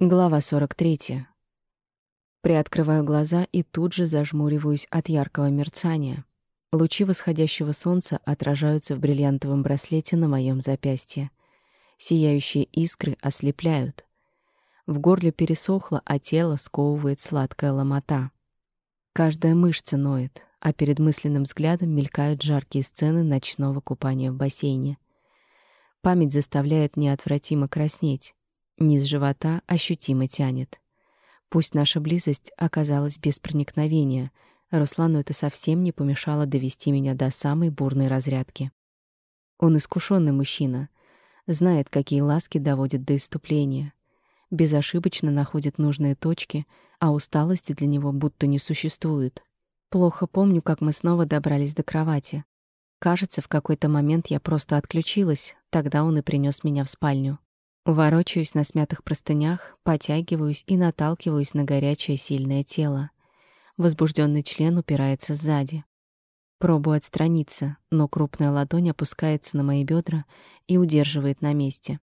Глава 43. Приоткрываю глаза и тут же зажмуриваюсь от яркого мерцания. Лучи восходящего солнца отражаются в бриллиантовом браслете на моем запястье. Сияющие искры ослепляют. В горле пересохло, а тело сковывает сладкая ломота. Каждая мышца ноет, а перед мысленным взглядом мелькают жаркие сцены ночного купания в бассейне. Память заставляет неотвратимо краснеть. Низ живота ощутимо тянет. Пусть наша близость оказалась без проникновения, Руслану это совсем не помешало довести меня до самой бурной разрядки. Он искушенный мужчина, знает, какие ласки доводят до иступления, безошибочно находит нужные точки, а усталости для него будто не существует. Плохо помню, как мы снова добрались до кровати. Кажется, в какой-то момент я просто отключилась, тогда он и принес меня в спальню. Ворочаюсь на смятых простынях, потягиваюсь и наталкиваюсь на горячее сильное тело. Возбужденный член упирается сзади. Пробую отстраниться, но крупная ладонь опускается на мои бедра и удерживает на месте.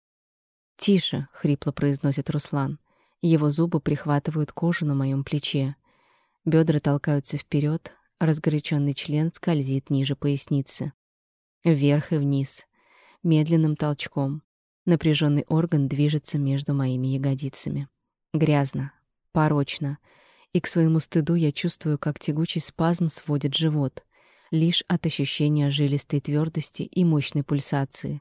«Тише», — хрипло произносит Руслан. Его зубы прихватывают кожу на моем плече. Бедра толкаются вперед, разгоряченный член скользит ниже поясницы. Вверх и вниз, медленным толчком. Напряженный орган движется между моими ягодицами. Грязно, порочно, и к своему стыду я чувствую, как тягучий спазм сводит живот, лишь от ощущения жилистой твердости и мощной пульсации.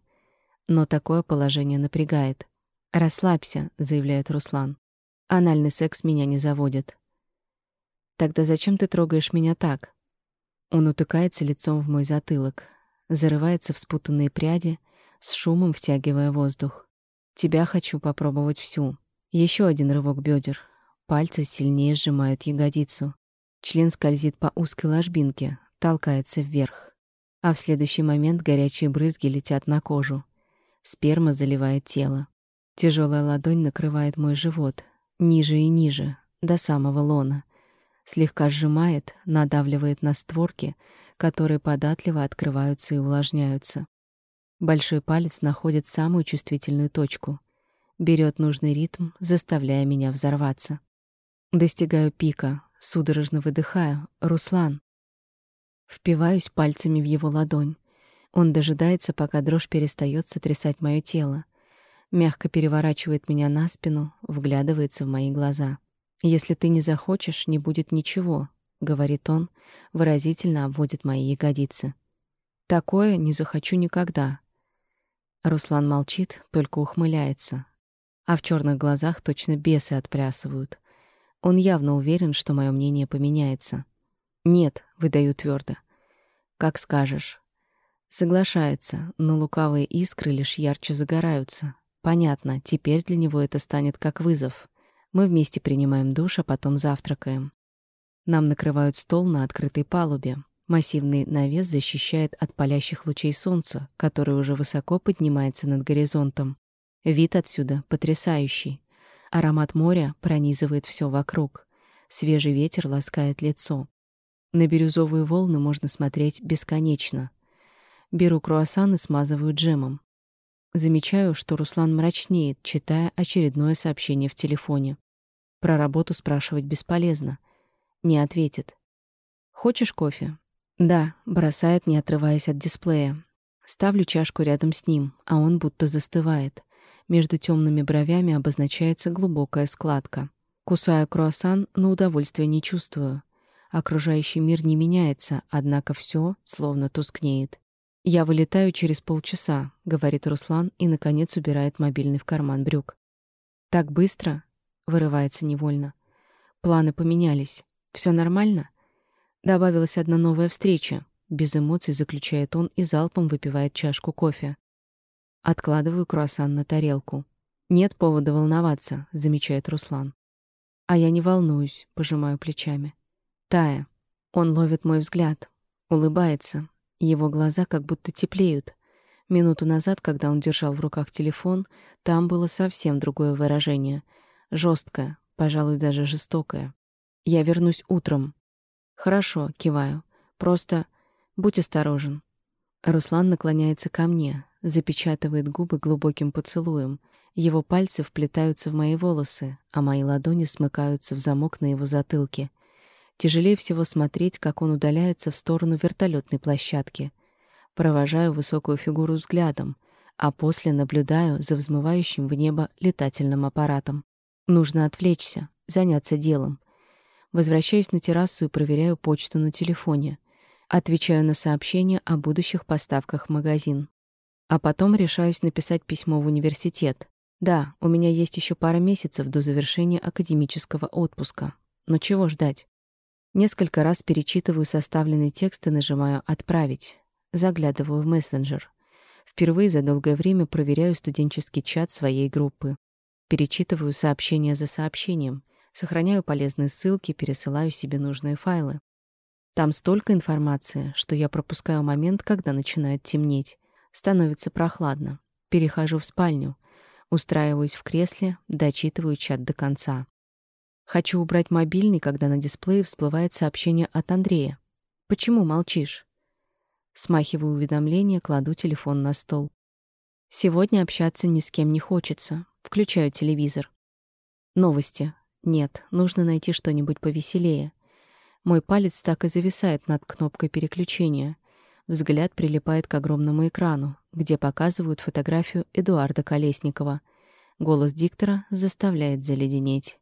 Но такое положение напрягает. «Расслабься», — заявляет Руслан. «Анальный секс меня не заводит». «Тогда зачем ты трогаешь меня так?» Он утыкается лицом в мой затылок, зарывается в спутанные пряди — с шумом втягивая воздух. Тебя хочу попробовать всю. Еще один рывок бедер. Пальцы сильнее сжимают ягодицу. Член скользит по узкой ложбинке, толкается вверх. А в следующий момент горячие брызги летят на кожу. Сперма заливает тело. Тяжелая ладонь накрывает мой живот, ниже и ниже, до самого лона. Слегка сжимает, надавливает на створки, которые податливо открываются и увлажняются. Большой палец находит самую чувствительную точку, берет нужный ритм, заставляя меня взорваться. Достигаю пика, судорожно выдыхаю. «Руслан!» Впиваюсь пальцами в его ладонь. Он дожидается, пока дрожь перестает сотрясать мое тело. Мягко переворачивает меня на спину, вглядывается в мои глаза. «Если ты не захочешь, не будет ничего», — говорит он, выразительно обводит мои ягодицы. «Такое не захочу никогда», Руслан молчит, только ухмыляется. А в черных глазах точно бесы отплясывают. Он явно уверен, что мое мнение поменяется. «Нет», — выдаю твердо. «Как скажешь». Соглашается, но лукавые искры лишь ярче загораются. Понятно, теперь для него это станет как вызов. Мы вместе принимаем душ, а потом завтракаем. Нам накрывают стол на открытой палубе. Массивный навес защищает от палящих лучей солнца, которое уже высоко поднимается над горизонтом. Вид отсюда потрясающий. Аромат моря пронизывает все вокруг. Свежий ветер ласкает лицо. На бирюзовые волны можно смотреть бесконечно. Беру круассан и смазываю джемом. Замечаю, что Руслан мрачнеет, читая очередное сообщение в телефоне. Про работу спрашивать бесполезно. Не ответит. «Хочешь кофе?» Да, бросает, не отрываясь от дисплея. Ставлю чашку рядом с ним, а он будто застывает. Между темными бровями обозначается глубокая складка. Кусаю круассан, но удовольствия не чувствую. Окружающий мир не меняется, однако все словно тускнеет. «Я вылетаю через полчаса», — говорит Руслан и, наконец, убирает мобильный в карман брюк. «Так быстро?» — вырывается невольно. «Планы поменялись. Все нормально?» Добавилась одна новая встреча. Без эмоций заключает он и залпом выпивает чашку кофе. Откладываю круассан на тарелку. Нет повода волноваться, замечает Руслан. А я не волнуюсь, пожимаю плечами. Тая. Он ловит мой взгляд, улыбается. Его глаза как будто теплеют. Минуту назад, когда он держал в руках телефон, там было совсем другое выражение. жесткое, пожалуй, даже жестокое. Я вернусь утром, «Хорошо», — киваю. «Просто будь осторожен». Руслан наклоняется ко мне, запечатывает губы глубоким поцелуем. Его пальцы вплетаются в мои волосы, а мои ладони смыкаются в замок на его затылке. Тяжелее всего смотреть, как он удаляется в сторону вертолетной площадки. Провожаю высокую фигуру взглядом, а после наблюдаю за взмывающим в небо летательным аппаратом. Нужно отвлечься, заняться делом. Возвращаюсь на террасу и проверяю почту на телефоне. Отвечаю на сообщения о будущих поставках в магазин. А потом решаюсь написать письмо в университет. Да, у меня есть еще пара месяцев до завершения академического отпуска. Но чего ждать? Несколько раз перечитываю составленный текст и нажимаю «Отправить». Заглядываю в мессенджер. Впервые за долгое время проверяю студенческий чат своей группы. Перечитываю сообщение за сообщением. Сохраняю полезные ссылки, пересылаю себе нужные файлы. Там столько информации, что я пропускаю момент, когда начинает темнеть. Становится прохладно. Перехожу в спальню. Устраиваюсь в кресле, дочитываю чат до конца. Хочу убрать мобильный, когда на дисплее всплывает сообщение от Андрея. «Почему молчишь?» Смахиваю уведомление, кладу телефон на стол. Сегодня общаться ни с кем не хочется. Включаю телевизор. Новости. Нет, нужно найти что-нибудь повеселее. Мой палец так и зависает над кнопкой переключения. Взгляд прилипает к огромному экрану, где показывают фотографию Эдуарда Колесникова. Голос диктора заставляет заледенеть.